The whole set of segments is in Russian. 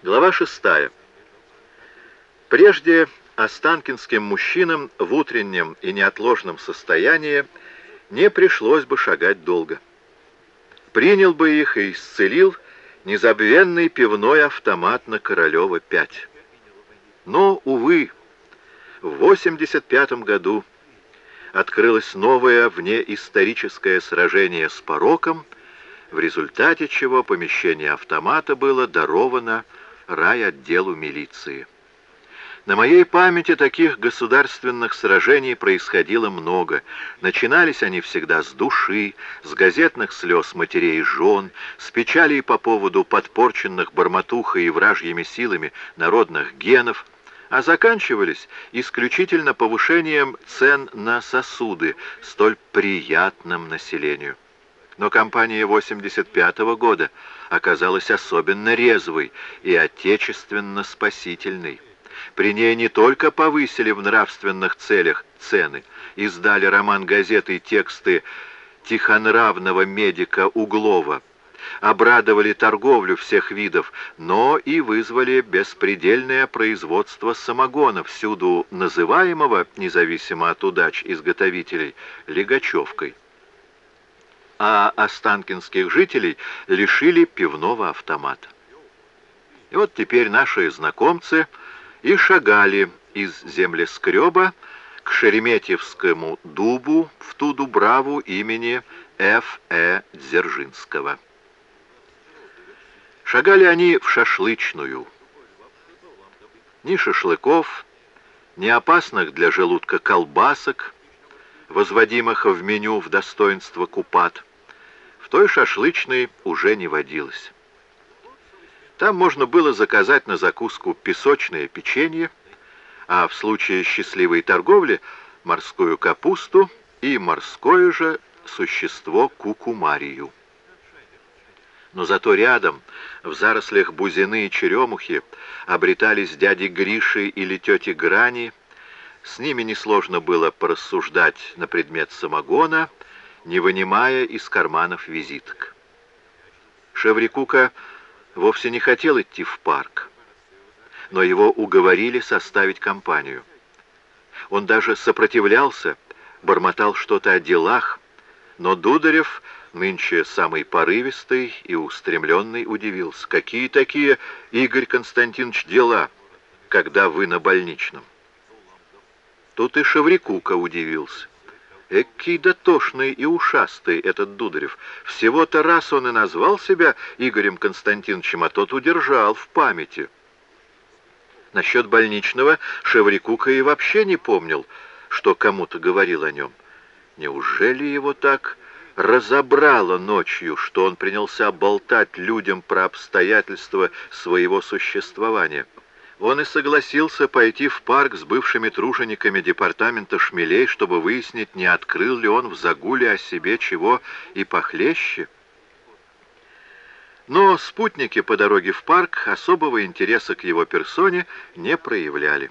Глава шестая. Прежде останкинским мужчинам в утреннем и неотложном состоянии не пришлось бы шагать долго. Принял бы их и исцелил незабвенный пивной автомат на Королева-5. Но, увы, в 85 году открылось новое внеисторическое сражение с пороком, в результате чего помещение автомата было даровано райотделу милиции. На моей памяти таких государственных сражений происходило много. Начинались они всегда с души, с газетных слез матерей и жен, с печалей по поводу подпорченных бормотухой и вражьими силами народных генов, а заканчивались исключительно повышением цен на сосуды, столь приятным населению. Но кампания 85 -го года оказалась особенно резвой и отечественно-спасительной. При ней не только повысили в нравственных целях цены, издали роман газеты и тексты тихонравного медика Углова, обрадовали торговлю всех видов, но и вызвали беспредельное производство самогона, всюду называемого, независимо от удач изготовителей, легачевкой а останкинских жителей лишили пивного автомата. И вот теперь наши знакомцы и шагали из землескреба к Шереметьевскому дубу в ту дубраву имени Ф.Э. Дзержинского. Шагали они в шашлычную. Ни шашлыков, ни опасных для желудка колбасок, возводимых в меню в достоинство купат, той шашлычной уже не водилось. Там можно было заказать на закуску песочное печенье, а в случае счастливой торговли морскую капусту и морское же существо кукумарию. Но зато рядом, в зарослях бузины и черемухи, обретались дяди Гриши или тети Грани. С ними несложно было порассуждать на предмет самогона — не вынимая из карманов визиток. Шеврикука вовсе не хотел идти в парк, но его уговорили составить компанию. Он даже сопротивлялся, бормотал что-то о делах, но Дударев, нынче самый порывистый и устремленный, удивился. «Какие такие, Игорь Константинович, дела, когда вы на больничном?» Тут и Шеврикука удивился. Экий дотошный и ушастый этот Дударев. Всего-то раз он и назвал себя Игорем Константиновичем, а тот удержал в памяти. Насчет больничного Шеврикука и вообще не помнил, что кому-то говорил о нем. Неужели его так разобрало ночью, что он принялся болтать людям про обстоятельства своего существования? Он и согласился пойти в парк с бывшими тружениками департамента шмелей, чтобы выяснить, не открыл ли он в загуле о себе чего и похлеще. Но спутники по дороге в парк особого интереса к его персоне не проявляли.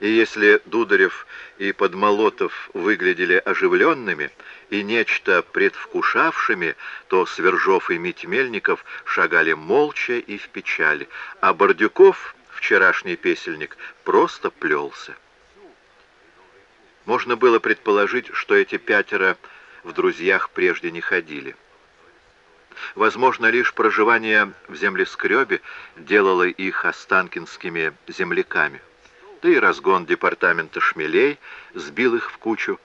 И если Дударев и Подмолотов выглядели оживленными и нечто предвкушавшими, то Свержов и Митьмельников шагали молча и в печали, а Бордюков вчерашний песельник просто плелся. Можно было предположить, что эти пятеро в друзьях прежде не ходили. Возможно, лишь проживание в землескребе делало их останкинскими земляками. Да и разгон департамента шмелей сбил их в кучу.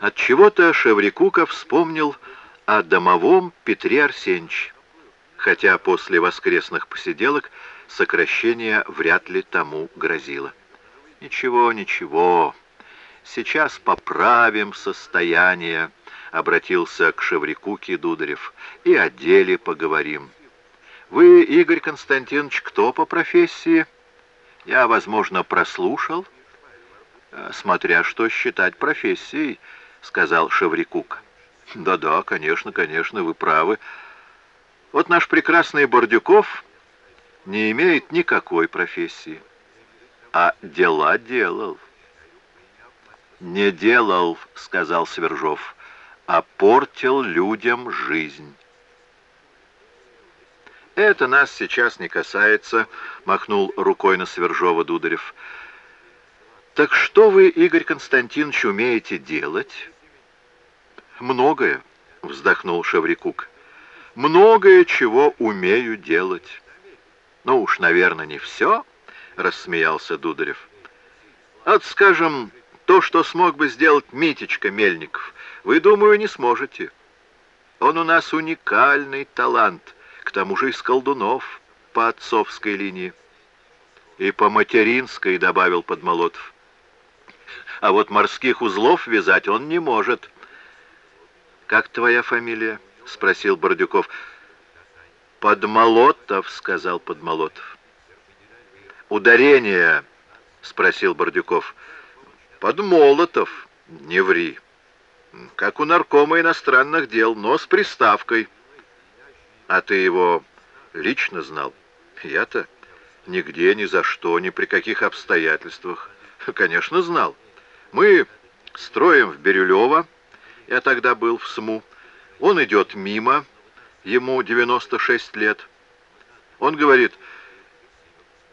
От чего то Шеврикука вспомнил о домовом Петре Арсеньевиче, хотя после воскресных посиделок сокращение вряд ли тому грозило. «Ничего, ничего, сейчас поправим состояние», — обратился к Шеврикуке Дударев, — «и о деле поговорим». «Вы, Игорь Константинович, кто по профессии?» «Я, возможно, прослушал». «Э, «Смотря что считать профессией», — сказал Шеврикук. «Да-да, конечно, конечно, вы правы. Вот наш прекрасный Бордюков не имеет никакой профессии, а дела делал. «Не делал», — сказал Свержов, — «а портил людям жизнь». Это нас сейчас не касается, махнул рукой на Свержова Дударев. Так что вы, Игорь Константинович, умеете делать? Многое, вздохнул Шеврикук. Многое, чего умею делать. Ну уж, наверное, не все, рассмеялся Дударев. От, скажем, то, что смог бы сделать Митечка Мельников, вы, думаю, не сможете. Он у нас уникальный талант, к тому же из колдунов по отцовской линии. И по материнской, добавил Подмолотов. А вот морских узлов вязать он не может. «Как твоя фамилия?» — спросил Бордюков. «Подмолотов», — сказал Подмолотов. «Ударение?» — спросил Бордюков. «Подмолотов, не ври» как у наркома иностранных дел, но с приставкой. А ты его лично знал? Я-то нигде, ни за что, ни при каких обстоятельствах. Конечно, знал. Мы строим в Бирюлево, я тогда был в СМУ. Он идет мимо, ему 96 лет. Он говорит,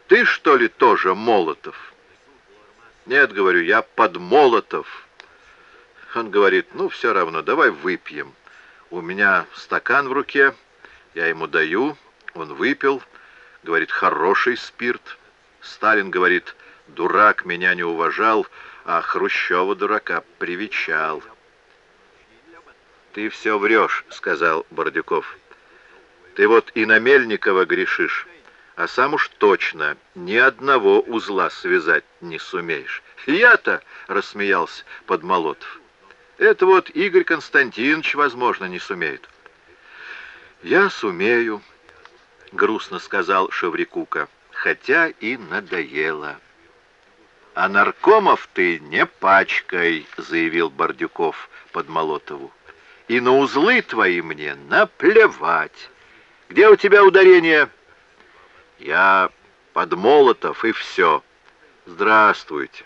ты что ли тоже Молотов? Нет, говорю, я под Молотов. Он говорит, ну, все равно, давай выпьем. У меня стакан в руке, я ему даю, он выпил, говорит, хороший спирт. Сталин говорит, дурак меня не уважал, а Хрущева дурака привечал. «Ты все врешь», — сказал Бордюков. «Ты вот и на Мельникова грешишь, а сам уж точно ни одного узла связать не сумеешь». «Я-то», — рассмеялся Подмолотов, это вот Игорь Константинович, возможно, не сумеет. «Я сумею», — грустно сказал Шеврикука, «хотя и надоело». «А наркомов ты не пачкай», — заявил Бордюков под Молотову. «И на узлы твои мне наплевать. Где у тебя ударение?» «Я под Молотов, и все. Здравствуйте.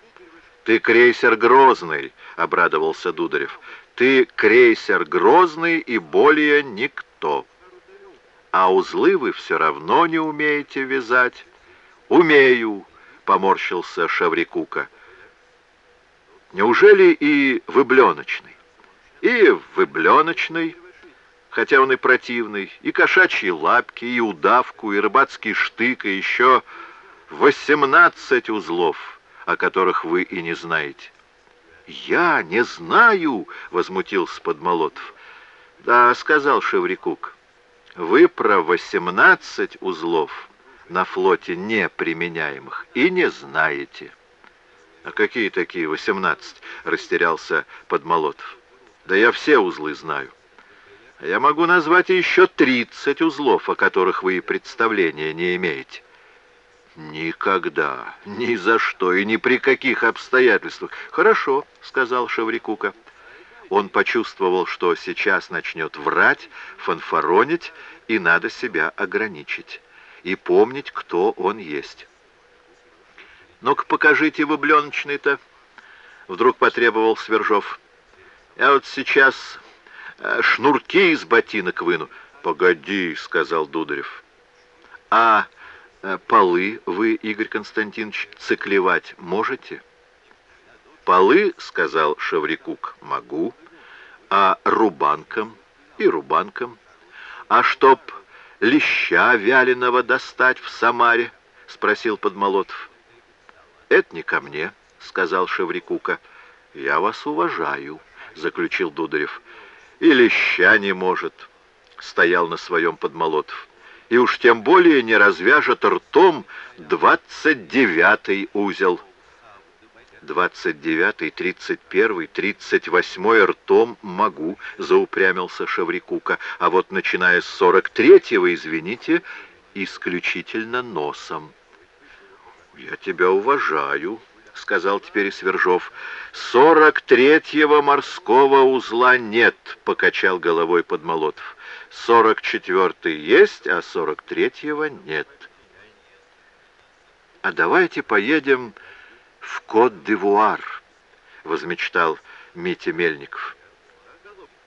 Ты крейсер Грозный, — обрадовался Дударев. «Ты крейсер Грозный и более никто. А узлы вы все равно не умеете вязать». «Умею», — поморщился Шаврикука. «Неужели и выбленочный?» «И выбленочный» хотя он и противный, и кошачьи лапки, и удавку, и рыбацкий штык, и еще восемнадцать узлов, о которых вы и не знаете. «Я не знаю!» — возмутился Подмолотов. «Да», — сказал Шеврикук, — «вы про восемнадцать узлов на флоте неприменяемых и не знаете». «А какие такие восемнадцать?» — растерялся Подмолотов. «Да я все узлы знаю. Я могу назвать еще тридцать узлов, о которых вы и представления не имеете». «Никогда, ни за что и ни при каких обстоятельствах». «Хорошо», — сказал Шеврикука. Он почувствовал, что сейчас начнет врать, фанфаронить, и надо себя ограничить. И помнить, кто он есть. «Ну-ка, покажите влюбленочный-то», — вдруг потребовал Свержов. «Я вот сейчас э, шнурки из ботинок выну». «Погоди», — сказал Дударев. «А Э, полы вы, Игорь Константинович, циклевать можете? Полы, сказал Шеврикук, могу. А рубанком и рубанком. А чтоб леща вяленого достать в Самаре? Спросил Подмолотов. Это не ко мне, сказал Шеврикука. Я вас уважаю, заключил Дударев. И леща не может, стоял на своем Подмолотов и уж тем более не развяжет ртом двадцать девятый узел. «Двадцать девятый, тридцать первый, тридцать восьмой ртом могу», — заупрямился Шаврикука. «А вот начиная с сорок третьего, извините, исключительно носом». «Я тебя уважаю», — сказал теперь Свержов. «Сорок третьего морского узла нет», — покачал головой Подмолотов. Сорок четвертый есть, а сорок третьего нет. «А давайте поедем в Кот-д'Ивуар», — возмечтал Митя Мельников.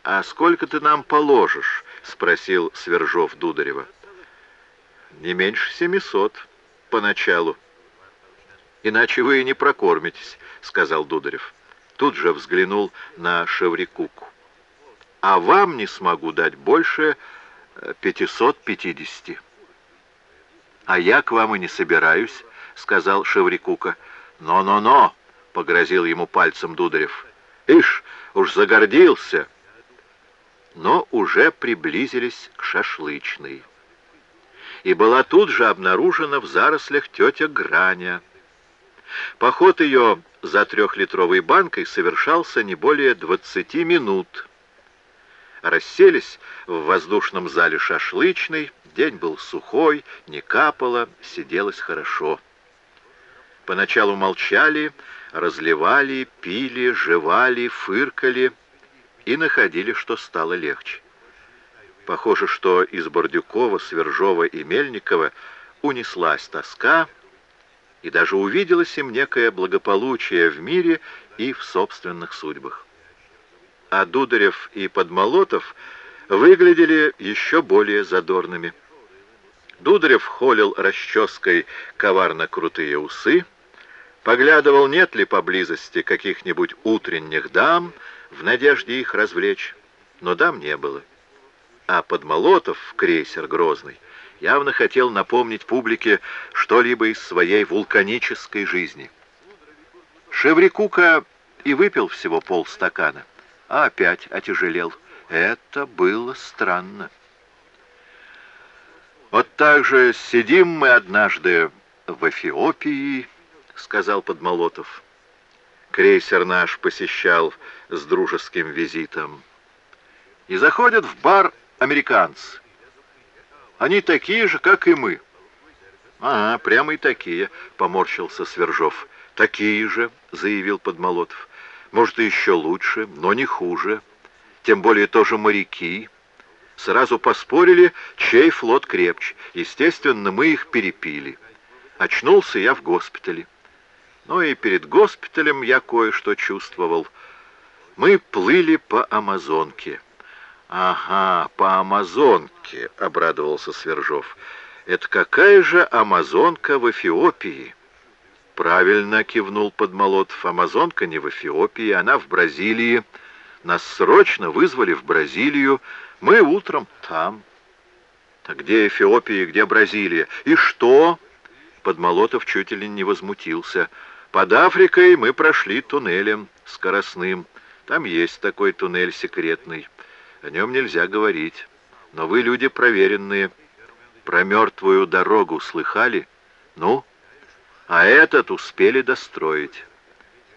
«А сколько ты нам положишь?» — спросил Свержов Дударева. Не меньше семисот поначалу. Иначе вы и не прокормитесь, сказал Дударев. Тут же взглянул на Шеврикуку. А вам не смогу дать больше 550. Э, а я к вам и не собираюсь, сказал Шеврикука. Но-но-но, погрозил ему пальцем Дударев. Ишь, уж загордился. Но уже приблизились к шашлычной и была тут же обнаружена в зарослях тетя Граня. Поход ее за трехлитровой банкой совершался не более двадцати минут. Расселись в воздушном зале шашлычной, день был сухой, не капало, сиделось хорошо. Поначалу молчали, разливали, пили, жевали, фыркали и находили, что стало легче. Похоже, что из Бордюкова, Свержова и Мельникова унеслась тоска, и даже увиделось им некое благополучие в мире и в собственных судьбах. А Дударев и Подмолотов выглядели еще более задорными. Дударев холил расческой коварно крутые усы, поглядывал, нет ли поблизости каких-нибудь утренних дам, в надежде их развлечь, но дам не было а Подмолотов, крейсер Грозный, явно хотел напомнить публике что-либо из своей вулканической жизни. Шеврикука и выпил всего полстакана, а опять отяжелел. Это было странно. «Вот так же сидим мы однажды в Эфиопии», — сказал Подмолотов. Крейсер наш посещал с дружеским визитом. И заходят в бар американцы. Они такие же, как и мы. Ага, прямо и такие, поморщился Свержов. Такие же, заявил Подмолотов. Может, и еще лучше, но не хуже. Тем более тоже моряки. Сразу поспорили, чей флот крепче. Естественно, мы их перепили. Очнулся я в госпитале. Но и перед госпиталем я кое-что чувствовал. Мы плыли по Амазонке. «Ага, по Амазонке», — обрадовался Свержов. «Это какая же Амазонка в Эфиопии?» «Правильно», — кивнул Подмолотов. «Амазонка не в Эфиопии, она в Бразилии. Нас срочно вызвали в Бразилию. Мы утром там». «А где Эфиопия, где Бразилия? И что?» Подмолотов чуть ли не возмутился. «Под Африкой мы прошли туннелем скоростным. Там есть такой туннель секретный». О нем нельзя говорить. Но вы люди проверенные. Про мертвую дорогу слыхали? Ну? А этот успели достроить.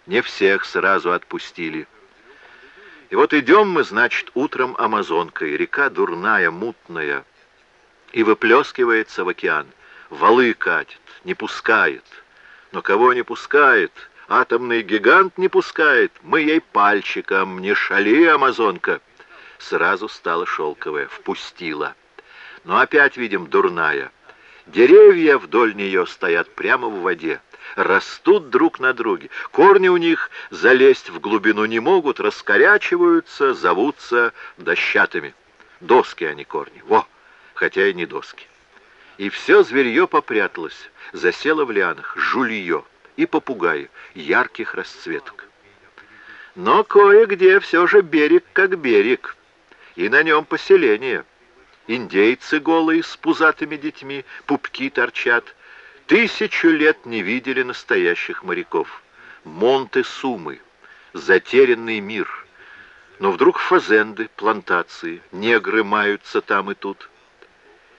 Не всех сразу отпустили. И вот идем мы, значит, утром Амазонкой. Река дурная, мутная. И выплескивается в океан. Валы катит, не пускает. Но кого не пускает? Атомный гигант не пускает. Мы ей пальчиком. Не шали, Амазонка сразу стала шелковая, впустила. Но опять видим дурная. Деревья вдоль нее стоят прямо в воде, растут друг на друге. Корни у них залезть в глубину не могут, раскорячиваются, зовутся дощатыми. Доски они корни, во, хотя и не доски. И все зверье попряталось, засело в лианах, жулье и попугаи ярких расцветок. Но кое-где все же берег как берег и на нем поселение. Индейцы голые с пузатыми детьми, пупки торчат. Тысячу лет не видели настоящих моряков. Монте-Сумы, затерянный мир. Но вдруг фазенды, плантации, негры маются там и тут.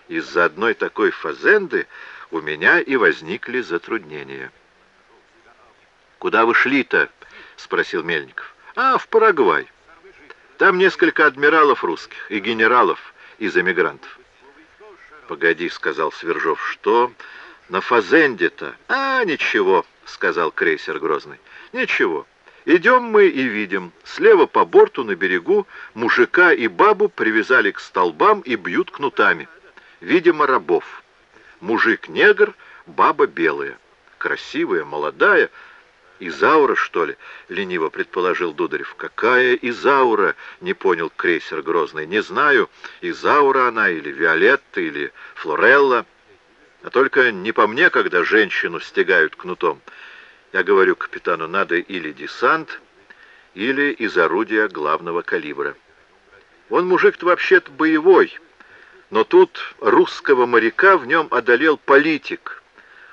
Из-за одной такой фазенды у меня и возникли затруднения. «Куда вы шли-то?» — спросил Мельников. «А, в Парагвай». Там несколько адмиралов русских и генералов из эмигрантов. «Погоди», — сказал Свержов, — «что на Фазенде-то?» «А, ничего», — сказал крейсер Грозный, — «ничего. Идем мы и видим. Слева по борту на берегу мужика и бабу привязали к столбам и бьют кнутами. Видимо, рабов. Мужик негр, баба белая. Красивая, молодая, «Изаура, что ли?» — лениво предположил Дударев. «Какая Изаура?» — не понял крейсер Грозный. «Не знаю, Изаура она или Виолетта, или Флорелла. А только не по мне, когда женщину стегают кнутом. Я говорю капитану, надо или десант, или из орудия главного калибра. Он мужик-то вообще-то боевой, но тут русского моряка в нем одолел политик.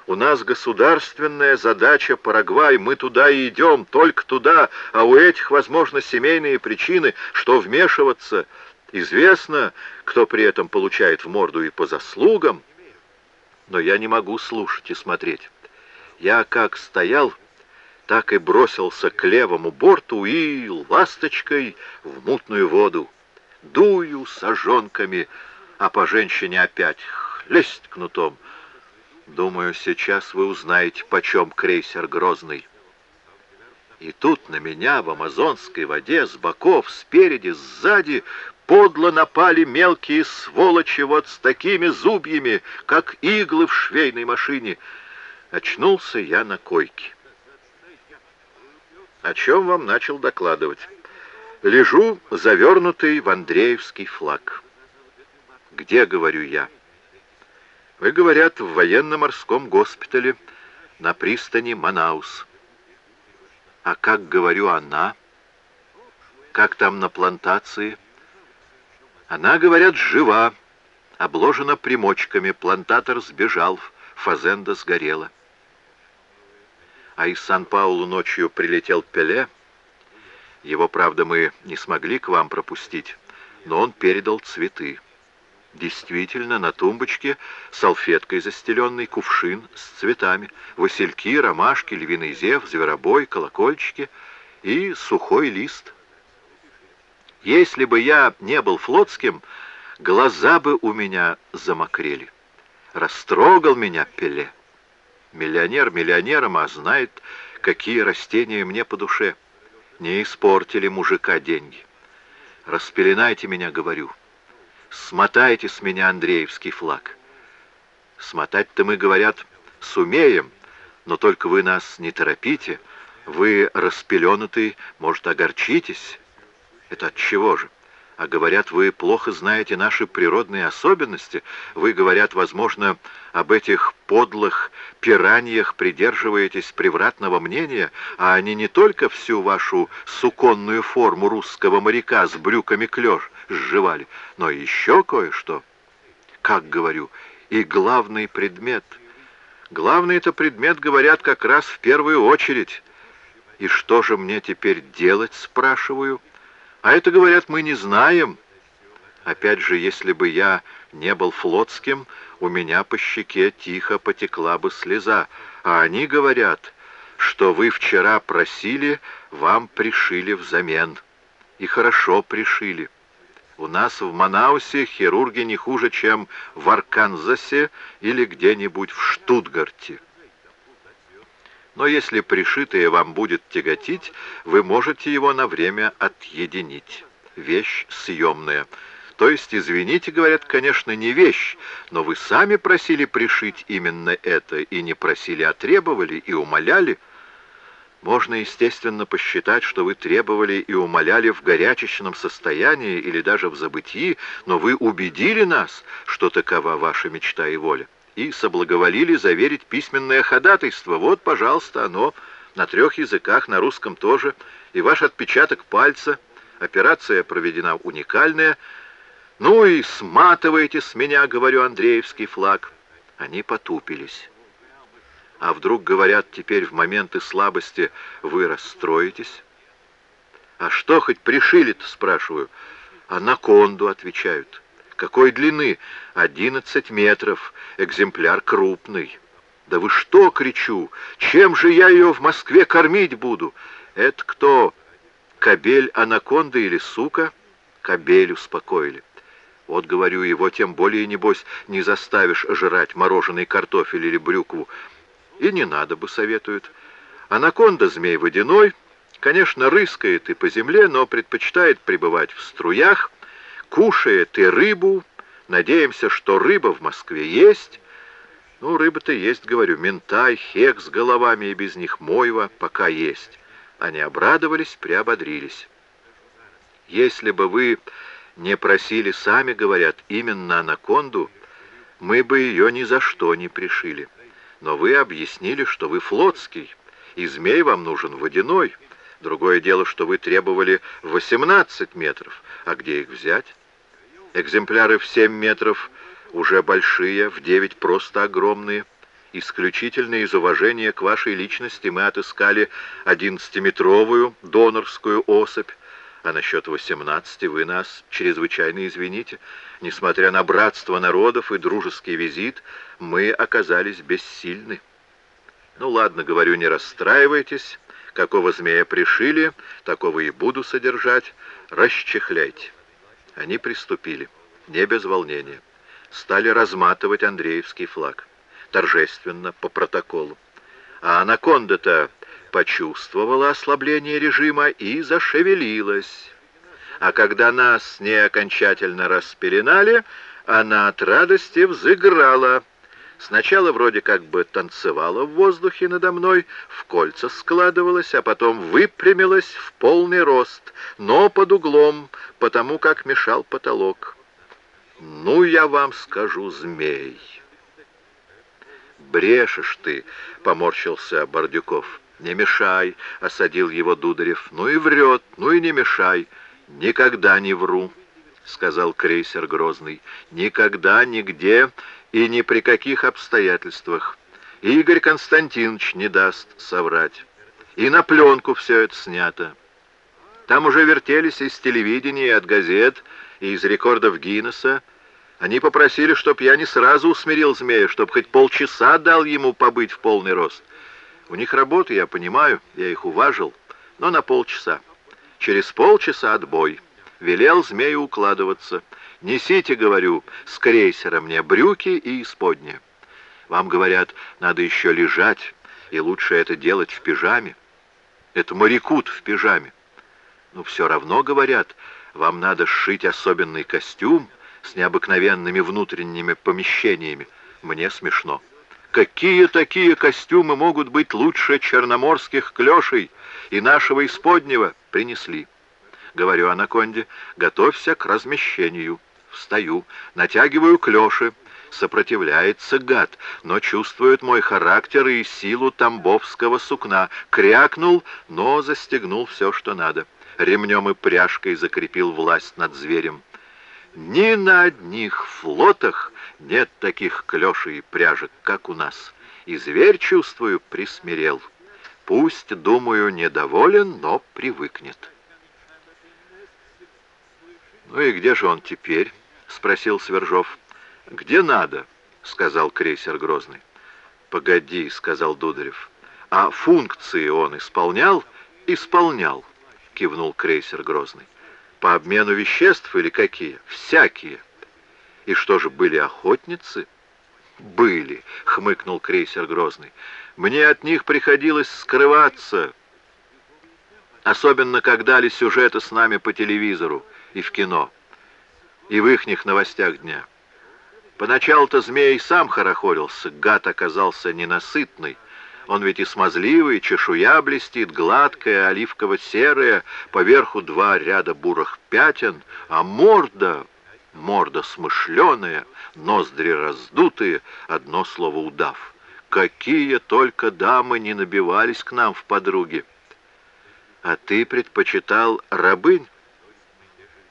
У нас государственная задача Парагвай, мы туда и идем, только туда, а у этих, возможно, семейные причины, что вмешиваться. Известно, кто при этом получает в морду и по заслугам, но я не могу слушать и смотреть. Я как стоял, так и бросился к левому борту и ласточкой в мутную воду. Дую сожонками, а по женщине опять хлесть кнутом. Думаю, сейчас вы узнаете, почем крейсер Грозный. И тут на меня в амазонской воде с боков, спереди, сзади подло напали мелкие сволочи вот с такими зубьями, как иглы в швейной машине. Очнулся я на койке. О чем вам начал докладывать? Лежу, завернутый в Андреевский флаг. Где, говорю я? Вы, говорят, в военно-морском госпитале на пристани Манаус. А как, говорю, она? Как там на плантации? — она, говорят, жива, обложена примочками, плантатор сбежал, фазенда сгорела. А из Сан-Паулу ночью прилетел Пеле. Его, правда, мы не смогли к вам пропустить, но он передал цветы. Действительно, на тумбочке салфеткой застеленный кувшин с цветами, васильки, ромашки, львиный зев, зверобой, колокольчики и сухой лист — если бы я не был флотским, глаза бы у меня замокрели. Растрогал меня Пеле. Миллионер миллионером, а знает, какие растения мне по душе. Не испортили мужика деньги. Распеленайте меня, говорю. Смотайте с меня Андреевский флаг. Смотать-то мы, говорят, сумеем, но только вы нас не торопите. Вы распеленутый, может, огорчитесь». Это от чего же? А говорят, вы плохо знаете наши природные особенности. Вы, говорят, возможно, об этих подлых пираньях придерживаетесь превратного мнения, а они не только всю вашу суконную форму русского моряка с брюками клёш сживали, но еще кое-что. Как говорю, и главный предмет. Главный это предмет, говорят, как раз в первую очередь. И что же мне теперь делать, спрашиваю? А это, говорят, мы не знаем. Опять же, если бы я не был флотским, у меня по щеке тихо потекла бы слеза. А они говорят, что вы вчера просили, вам пришили взамен. И хорошо пришили. У нас в Манаусе хирурги не хуже, чем в Арканзасе или где-нибудь в Штутгарте. Но если пришитое вам будет тяготить, вы можете его на время отъединить. Вещь съемная. То есть, извините, говорят, конечно, не вещь, но вы сами просили пришить именно это, и не просили, а требовали и умоляли. Можно, естественно, посчитать, что вы требовали и умоляли в горячечном состоянии или даже в забытии, но вы убедили нас, что такова ваша мечта и воля и соблаговолили заверить письменное ходатайство. Вот, пожалуйста, оно на трех языках, на русском тоже, и ваш отпечаток пальца. Операция проведена уникальная. Ну и сматывайте с меня, говорю, Андреевский флаг. Они потупились. А вдруг, говорят, теперь в моменты слабости вы расстроитесь? А что хоть пришили-то, спрашиваю? Анаконду, отвечают. Какой длины? Одиннадцать метров. Экземпляр крупный. Да вы что, кричу, чем же я ее в Москве кормить буду? Это кто? Кобель анаконда или сука? Кобель успокоили. Вот, говорю, его тем более, небось, не заставишь жрать мороженый картофель или брюкву. И не надо бы, советуют. Анаконда змей водяной, конечно, рыскает и по земле, но предпочитает пребывать в струях, кушает и рыбу. Надеемся, что рыба в Москве есть. Ну, рыба-то есть, говорю, ментай, хек с головами и без них мойва пока есть. Они обрадовались, приободрились. Если бы вы не просили сами, говорят, именно анаконду, мы бы ее ни за что не пришили. Но вы объяснили, что вы флотский, и змей вам нужен водяной. Другое дело, что вы требовали 18 метров. А где их взять? Экземпляры в 7 метров уже большие, в 9 просто огромные. Исключительно из уважения к вашей личности мы отыскали 11-метровую донорскую особь, а насчет 18 вы нас чрезвычайно извините. Несмотря на братство народов и дружеский визит, мы оказались бессильны. Ну ладно, говорю, не расстраивайтесь. Какого змея пришили, такого и буду содержать. Расчехляйте. Они приступили, не без волнения. Стали разматывать Андреевский флаг. Торжественно, по протоколу. А анаконда-то почувствовала ослабление режима и зашевелилась. А когда нас не окончательно распеленали, она от радости взыграла, Сначала вроде как бы танцевала в воздухе надо мной, в кольца складывалась, а потом выпрямилась в полный рост, но под углом, потому как мешал потолок. Ну, я вам скажу, змей. Брешешь ты, поморщился Бордюков. Не мешай, осадил его Дударев. Ну и врет, ну и не мешай. Никогда не вру, сказал крейсер Грозный. Никогда, нигде и ни при каких обстоятельствах. Игорь Константинович не даст соврать. И на пленку все это снято. Там уже вертелись из телевидения, и от газет, и из рекордов Гиннесса. Они попросили, чтоб я не сразу усмирил змея, чтоб хоть полчаса дал ему побыть в полный рост. У них работа, я понимаю, я их уважил, но на полчаса. Через полчаса отбой. Велел змею укладываться. Несите, говорю, с крейсера мне брюки и исподние. Вам, говорят, надо еще лежать, и лучше это делать в пижаме. Это морякут в пижаме. Ну, все равно, говорят, вам надо сшить особенный костюм с необыкновенными внутренними помещениями. Мне смешно. Какие такие костюмы могут быть лучше черноморских клешей и нашего исподнего? Принесли. Говорю анаконде, готовься к размещению. Встаю, натягиваю клёши. Сопротивляется гад, но чувствует мой характер и силу тамбовского сукна. Крякнул, но застегнул все, что надо. Ремнем и пряжкой закрепил власть над зверем. Ни на одних флотах нет таких клёшей и пряжек, как у нас. И зверь, чувствую, присмирел. Пусть, думаю, недоволен, но привыкнет. «Ну и где же он теперь?» — спросил Свержов. «Где надо?» — сказал крейсер Грозный. «Погоди», — сказал Дударев. «А функции он исполнял?» «Исполнял», — кивнул крейсер Грозный. «По обмену веществ или какие?» «Всякие». «И что же, были охотницы?» «Были», — хмыкнул крейсер Грозный. «Мне от них приходилось скрываться, особенно когда ли сюжеты с нами по телевизору и в кино, и в ихних новостях дня. Поначалу-то змей сам хорохорился, гад оказался ненасытный. Он ведь и смазливый, чешуя блестит, гладкая, оливково-серая, поверху два ряда бурых пятен, а морда, морда смышленая, ноздри раздутые, одно слово удав. Какие только дамы не набивались к нам в подруги. А ты предпочитал рабынь?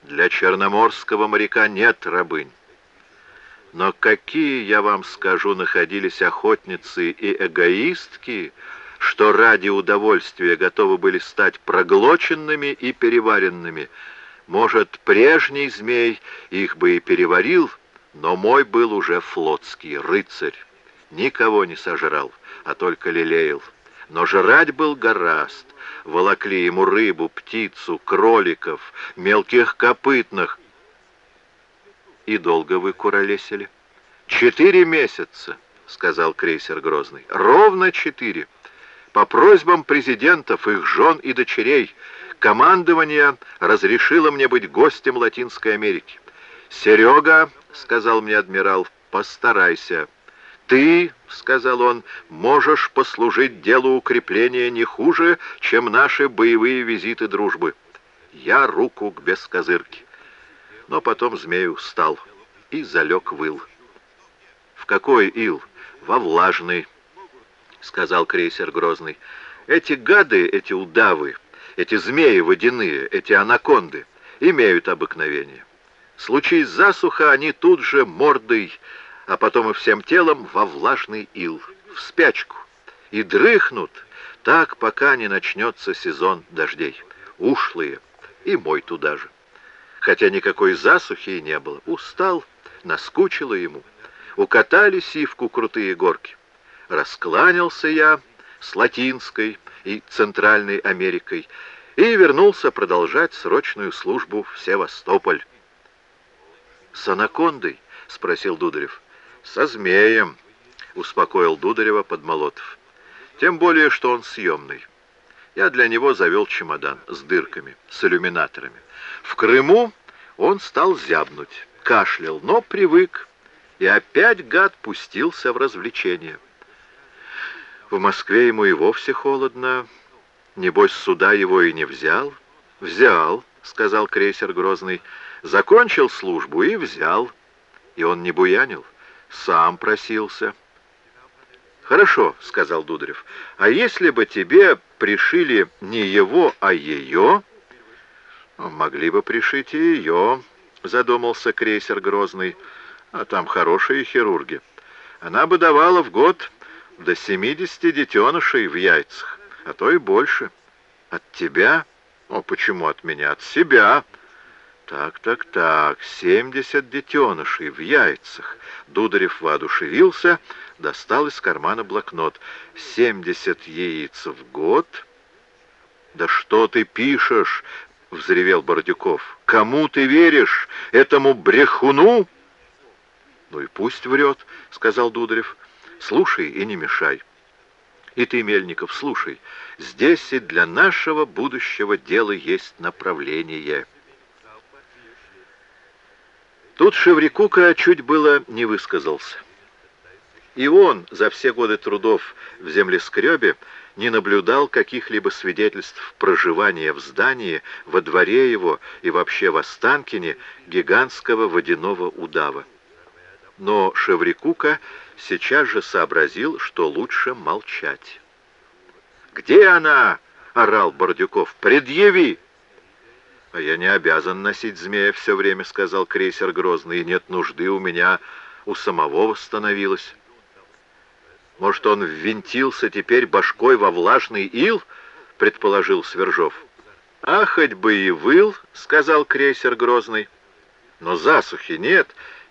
Для черноморского моряка нет рабынь. Но какие, я вам скажу, находились охотницы и эгоистки, что ради удовольствия готовы были стать проглоченными и переваренными. Может, прежний змей их бы и переварил, но мой был уже флотский рыцарь. Никого не сожрал, а только лелеял. Но жрать был гораст, волокли ему рыбу, птицу, кроликов, мелких копытных. И долго вы куролесили? Четыре месяца, сказал крейсер Грозный. Ровно четыре. По просьбам президентов, их жен и дочерей, командование разрешило мне быть гостем Латинской Америки. «Серега», — сказал мне адмирал, — «постарайся». «Ты, — сказал он, — можешь послужить делу укрепления не хуже, чем наши боевые визиты дружбы. Я руку к бескозырке». Но потом змею встал и залег выл. какой ил? Во влажный, сказал крейсер Грозный. Эти гады, эти удавы, эти змеи водяные, эти анаконды имеют обыкновение. Случись засуха, они тут же мордой, а потом и всем телом во влажный ил, в спячку, и дрыхнут так, пока не начнется сезон дождей. Ушлые, и мой туда же. Хотя никакой засухи и не было. Устал, наскучило ему. Укатали сивку крутые горки. Раскланялся я с Латинской и Центральной Америкой и вернулся продолжать срочную службу в Севастополь. «С анакондой?» — спросил Дударев. «Со змеем», — успокоил Дударева Подмолотов. «Тем более, что он съемный. Я для него завел чемодан с дырками, с иллюминаторами. В Крыму он стал зябнуть, кашлял, но привык, и опять гад пустился в развлечения. В Москве ему и вовсе холодно. Небось, суда его и не взял. «Взял», — сказал крейсер Грозный. «Закончил службу и взял». И он не буянил, сам просился. «Хорошо», — сказал Дударев. «А если бы тебе пришили не его, а ее...» «Могли бы пришить и ее», — задумался крейсер Грозный. «А там хорошие хирурги. Она бы давала в год до 70 детенышей в яйцах, а то и больше. От тебя? О, почему от меня? От себя. Так, так, так, 70 детенышей в яйцах. Дударев воодушевился, достал из кармана блокнот. 70 яиц в год? Да что ты пишешь? — взревел Бородюков. «Кому ты веришь? Этому брехуну?» «Ну и пусть врет», — сказал Дударев. «Слушай и не мешай». «И ты, Мельников, слушай. Здесь и для нашего будущего дела есть направление». Тут Шеврикука чуть было не высказался. И он за все годы трудов в землескребе не наблюдал каких-либо свидетельств проживания в здании, во дворе его и вообще в Останкине гигантского водяного удава. Но Шеврикука сейчас же сообразил, что лучше молчать. «Где она?» — орал Бордюков. «Предъяви!» «А я не обязан носить змея все время», — сказал крейсер Грозный, — «и нет нужды у меня у самого восстановилось». Может, он ввинтился теперь башкой во влажный ил, предположил Свержов. А хоть бы и выл, сказал крейсер Грозный. Но засухи нет.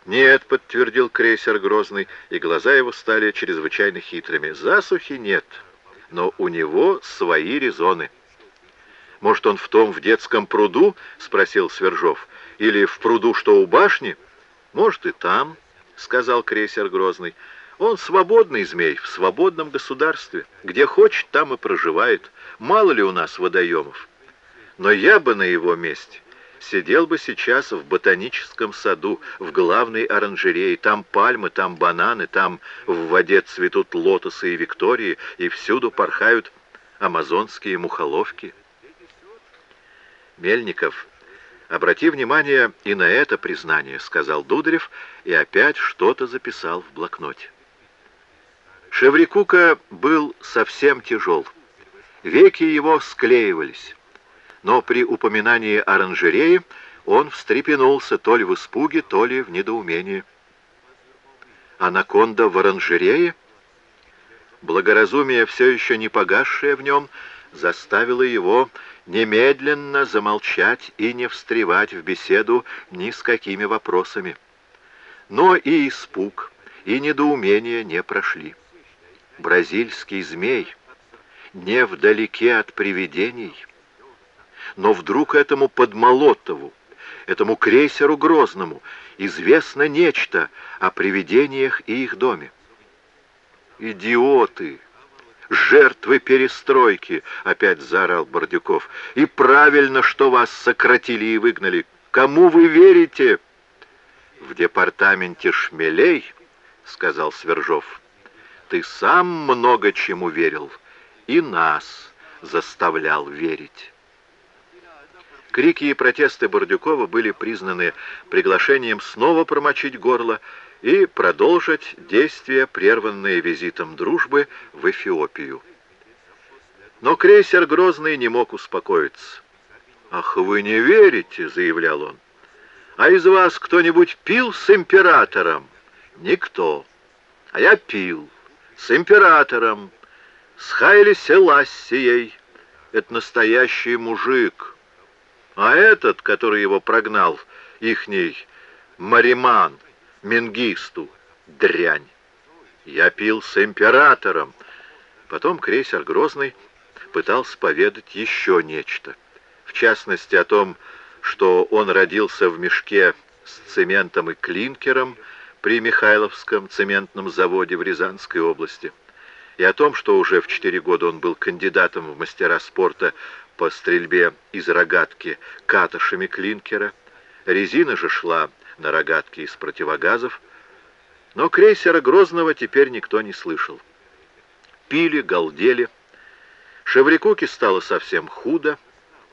Нет, подтвердил крейсер Грозный, и глаза его стали чрезвычайно хитрыми. Засухи нет, но у него свои резоны. Может, он в том, в детском пруду, спросил Свержов, или в пруду, что у башни? Может, и там, сказал крейсер Грозный. Он свободный змей в свободном государстве. Где хочет, там и проживает. Мало ли у нас водоемов. Но я бы на его месте сидел бы сейчас в ботаническом саду, в главной оранжерее. Там пальмы, там бананы, там в воде цветут лотосы и виктории, и всюду порхают амазонские мухоловки. Мельников, обрати внимание и на это признание, сказал Дударев, и опять что-то записал в блокноте. Шеврикука был совсем тяжел. Веки его склеивались. Но при упоминании оранжереи он встрепенулся то ли в испуге, то ли в недоумении. Анаконда в оранжерее? Благоразумие, все еще не погасшее в нем, заставило его немедленно замолчать и не встревать в беседу ни с какими вопросами. Но и испуг, и недоумение не прошли бразильский змей, не вдалеке от привидений. Но вдруг этому Подмолотову, этому крейсеру Грозному, известно нечто о привидениях и их доме. «Идиоты! Жертвы перестройки!» — опять заорал Бордюков. «И правильно, что вас сократили и выгнали. Кому вы верите?» «В департаменте шмелей», — сказал Свержов, — ты сам много чему верил и нас заставлял верить. Крики и протесты Бордюкова были признаны приглашением снова промочить горло и продолжить действия, прерванные визитом дружбы в Эфиопию. Но крейсер Грозный не мог успокоиться. «Ах, вы не верите!» — заявлял он. «А из вас кто-нибудь пил с императором?» «Никто. А я пил. С императором. С Хайли Селассией. Это настоящий мужик. А этот, который его прогнал, ихний Мариман, Менгисту, дрянь. Я пил с императором. Потом крейсер Грозный пытался поведать еще нечто. В частности, о том, что он родился в мешке с цементом и клинкером при Михайловском цементном заводе в Рязанской области, и о том, что уже в четыре года он был кандидатом в мастера спорта по стрельбе из рогатки катышами клинкера. Резина же шла на рогатки из противогазов, но крейсера Грозного теперь никто не слышал. Пили, галдели, Шеврикуке стало совсем худо,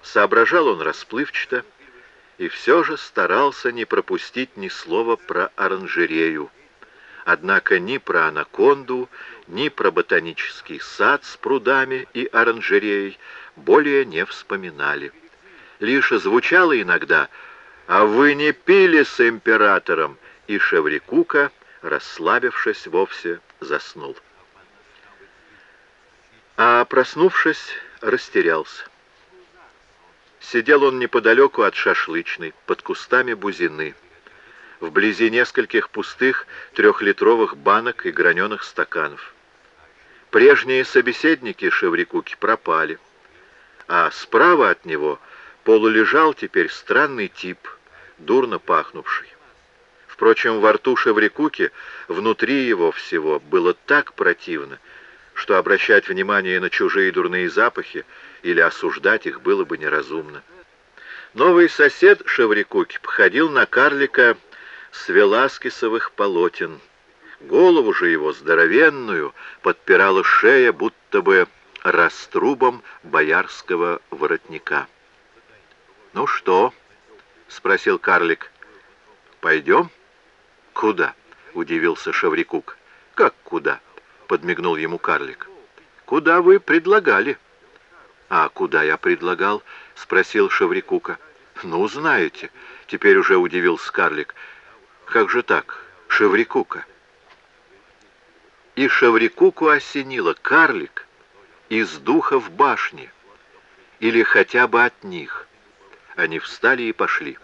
соображал он расплывчато и все же старался не пропустить ни слова про оранжерею. Однако ни про анаконду, ни про ботанический сад с прудами и оранжереей более не вспоминали. Лишь звучало иногда «А вы не пили с императором?» и Шеврикука, расслабившись вовсе, заснул а, проснувшись, растерялся. Сидел он неподалеку от шашлычной, под кустами бузины, вблизи нескольких пустых трехлитровых банок и граненых стаканов. Прежние собеседники Шеврикуки пропали, а справа от него полулежал теперь странный тип, дурно пахнувший. Впрочем, во рту Шеврикуки, внутри его всего, было так противно, что обращать внимание на чужие дурные запахи или осуждать их было бы неразумно. Новый сосед Шеврикуки походил на карлика с веласкисовых полотен. Голову же его здоровенную подпирала шея, будто бы раструбом боярского воротника. «Ну что?» — спросил карлик. «Пойдем?» «Куда?» — удивился Шеврикук. «Как куда?» — подмигнул ему карлик. «Куда вы предлагали?» «А куда я предлагал?» — спросил Шаврикука. «Ну, знаете», — теперь уже удивился карлик. «Как же так, Шаврикука?» И Шаврикуку осенило карлик из духа в башне, или хотя бы от них. Они встали и пошли.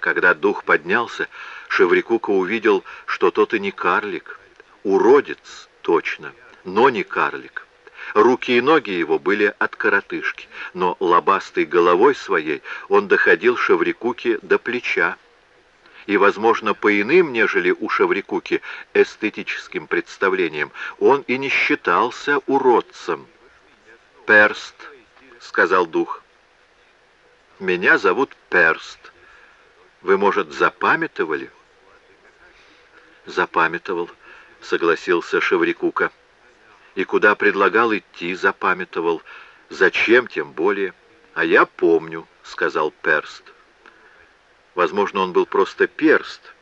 Когда дух поднялся, Шеврикука увидел, что тот и не карлик, уродец, точно, но не карлик. Руки и ноги его были от коротышки, но лобастой головой своей он доходил Шеврикуке до плеча. И, возможно, по иным, нежели у Шеврикуки, эстетическим представлениям, он и не считался уродцем. «Перст», — сказал дух. «Меня зовут Перст. Вы, может, запамятовали?» «Запамятовал», — согласился Шеврикука. «И куда предлагал идти, запамятовал. Зачем, тем более. А я помню», — сказал Перст. Возможно, он был просто Перст,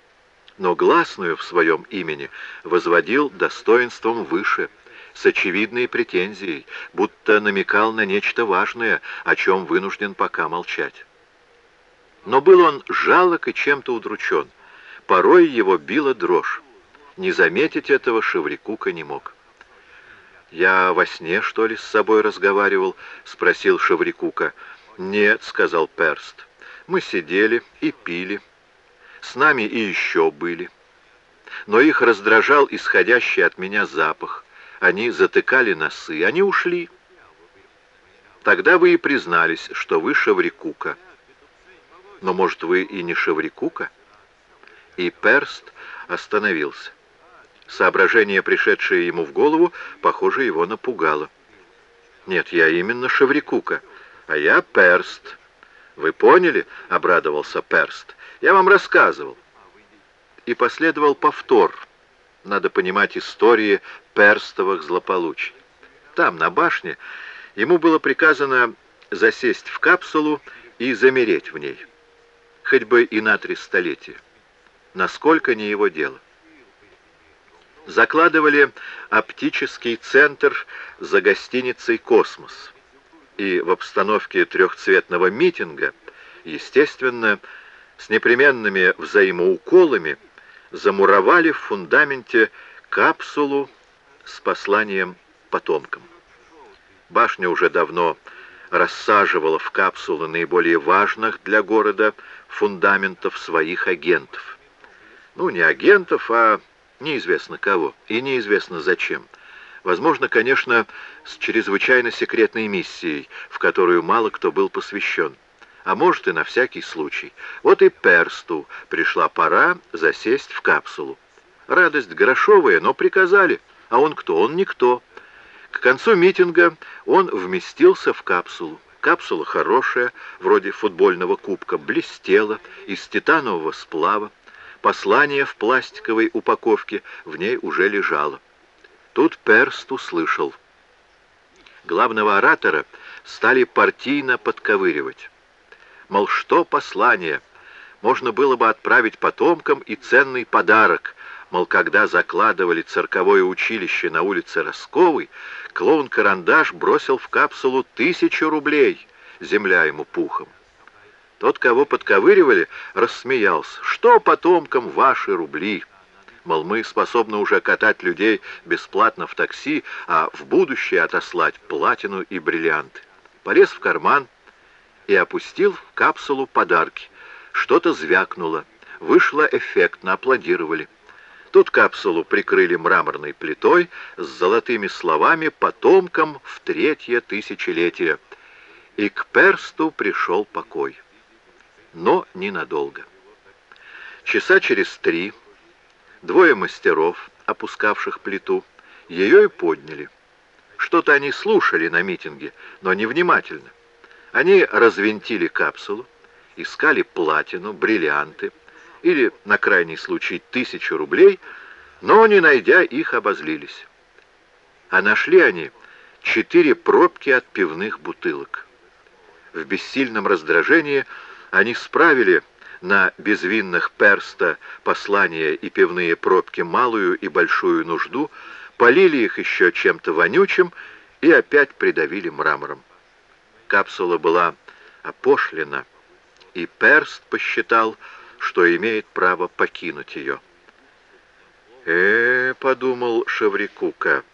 но гласную в своем имени возводил достоинством выше, с очевидной претензией, будто намекал на нечто важное, о чем вынужден пока молчать. Но был он жалок и чем-то удручен. Порой его била дрожь. Не заметить этого Шеврикука не мог. «Я во сне, что ли, с собой разговаривал?» — спросил Шеврикука. «Нет», — сказал Перст. «Мы сидели и пили. С нами и еще были. Но их раздражал исходящий от меня запах. Они затыкали носы, они ушли. Тогда вы и признались, что вы Шеврикука. Но, может, вы и не Шеврикука?» И Перст остановился. Соображение, пришедшее ему в голову, похоже, его напугало. «Нет, я именно Шеврикука, а я Перст». «Вы поняли?» — обрадовался Перст. «Я вам рассказывал». И последовал повтор. Надо понимать истории перстовых злополучий. Там, на башне, ему было приказано засесть в капсулу и замереть в ней. Хоть бы и на три столетия. Насколько не его дело. закладывали оптический центр за гостиницей «Космос». И в обстановке трехцветного митинга, естественно, с непременными взаимоуколами замуровали в фундаменте капсулу с посланием потомкам. Башня уже давно рассаживала в капсулы наиболее важных для города фундаментов своих агентов. Ну, не агентов, а неизвестно кого и неизвестно зачем. Возможно, конечно, с чрезвычайно секретной миссией, в которую мало кто был посвящен. А может и на всякий случай. Вот и Персту пришла пора засесть в капсулу. Радость грошовая, но приказали. А он кто? Он никто. К концу митинга он вместился в капсулу. Капсула хорошая, вроде футбольного кубка, блестела, из титанового сплава. Послание в пластиковой упаковке в ней уже лежало. Тут Перст услышал. Главного оратора стали партийно подковыривать. Мол, что послание? Можно было бы отправить потомкам и ценный подарок. Мол, когда закладывали цирковое училище на улице Росковой, клоун-карандаш бросил в капсулу тысячу рублей, земля ему пухом. Тот, кого подковыривали, рассмеялся. «Что потомкам ваши рубли?» Мол, мы способны уже катать людей бесплатно в такси, а в будущее отослать платину и бриллианты. Полез в карман и опустил в капсулу подарки. Что-то звякнуло. Вышло эффектно, аплодировали. Тут капсулу прикрыли мраморной плитой с золотыми словами «потомкам в третье тысячелетие». И к персту пришел покой но ненадолго. Часа через три двое мастеров, опускавших плиту, ее и подняли. Что-то они слушали на митинге, но невнимательно. Они развинтили капсулу, искали платину, бриллианты или, на крайний случай, тысячу рублей, но, не найдя их, обозлились. А нашли они четыре пробки от пивных бутылок. В бессильном раздражении они справили на безвинных перста послания и пивные пробки малую и большую нужду, полили их еще чем-то вонючим и опять придавили мрамором. Капсула была опошлена, и перст посчитал, что имеет право покинуть ее. «Э, — подумал Шеврикука,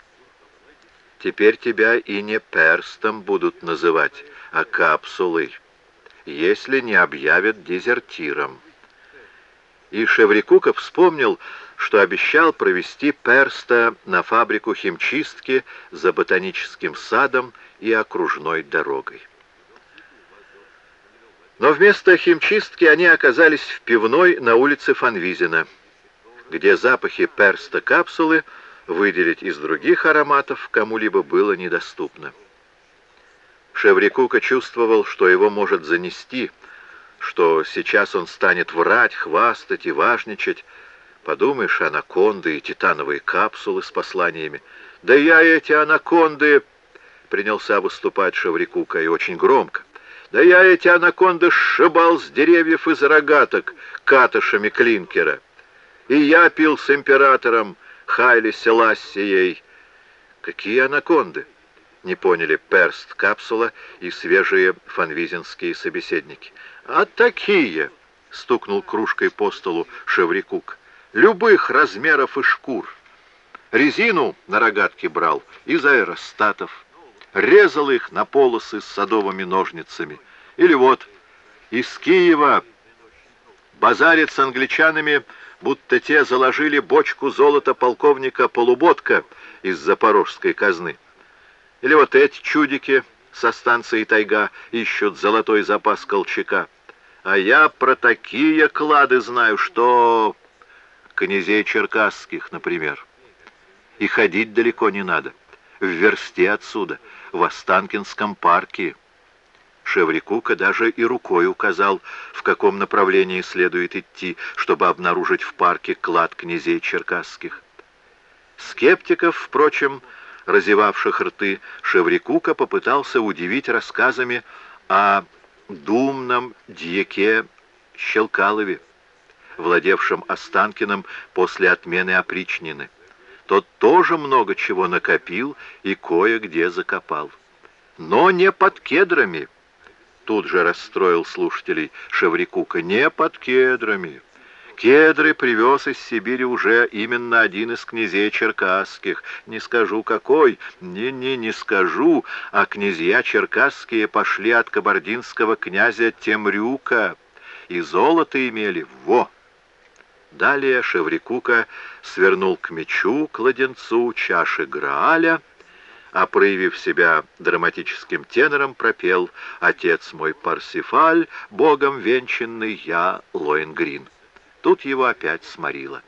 — теперь тебя и не перстом будут называть, а капсулой» если не объявят дезертиром. И Шеврикука вспомнил, что обещал провести Перста на фабрику химчистки за ботаническим садом и окружной дорогой. Но вместо химчистки они оказались в пивной на улице Фанвизина, где запахи перста капсулы выделить из других ароматов кому-либо было недоступно. Шеврикука чувствовал, что его может занести, что сейчас он станет врать, хвастать и важничать. Подумаешь, анаконды и титановые капсулы с посланиями. «Да я эти анаконды...» — принялся выступать Шеврикука, и очень громко. «Да я эти анаконды сшибал с деревьев из рогаток катышами клинкера. И я пил с императором Хайли Селассией». «Какие анаконды?» Не поняли перст капсула и свежие фанвизинские собеседники. «А такие!» — стукнул кружкой по столу Шеврикук. «Любых размеров и шкур. Резину на рогатке брал из аэростатов, резал их на полосы с садовыми ножницами. Или вот из Киева базарит с англичанами, будто те заложили бочку золота полковника Полуботка из запорожской казны. Или вот эти чудики со станции «Тайга» ищут золотой запас Колчака. А я про такие клады знаю, что... Князей черкасских, например. И ходить далеко не надо. В версте отсюда, в Останкинском парке. Шеврикука даже и рукой указал, в каком направлении следует идти, чтобы обнаружить в парке клад князей черкасских. Скептиков, впрочем, разевавших рты, Шеврикука попытался удивить рассказами о думном дьяке Щелкалове, владевшем Останкиным после отмены опричнины. тот тоже много чего накопил и кое-где закопал. Но не под кедрами. Тут же расстроил слушателей Шеврикука. Не под кедрами. Кедры привез из Сибири уже именно один из князей черкасских. Не скажу какой, не-не, не скажу, а князья черкасские пошли от кабардинского князя Темрюка и золото имели. Во! Далее Шеврикука свернул к мечу, к ладенцу, чаши Грааля, а, проявив себя драматическим тенором, пропел «Отец мой Парсифаль, богом венчанный я Лоенгрин». Тут его опять сморило.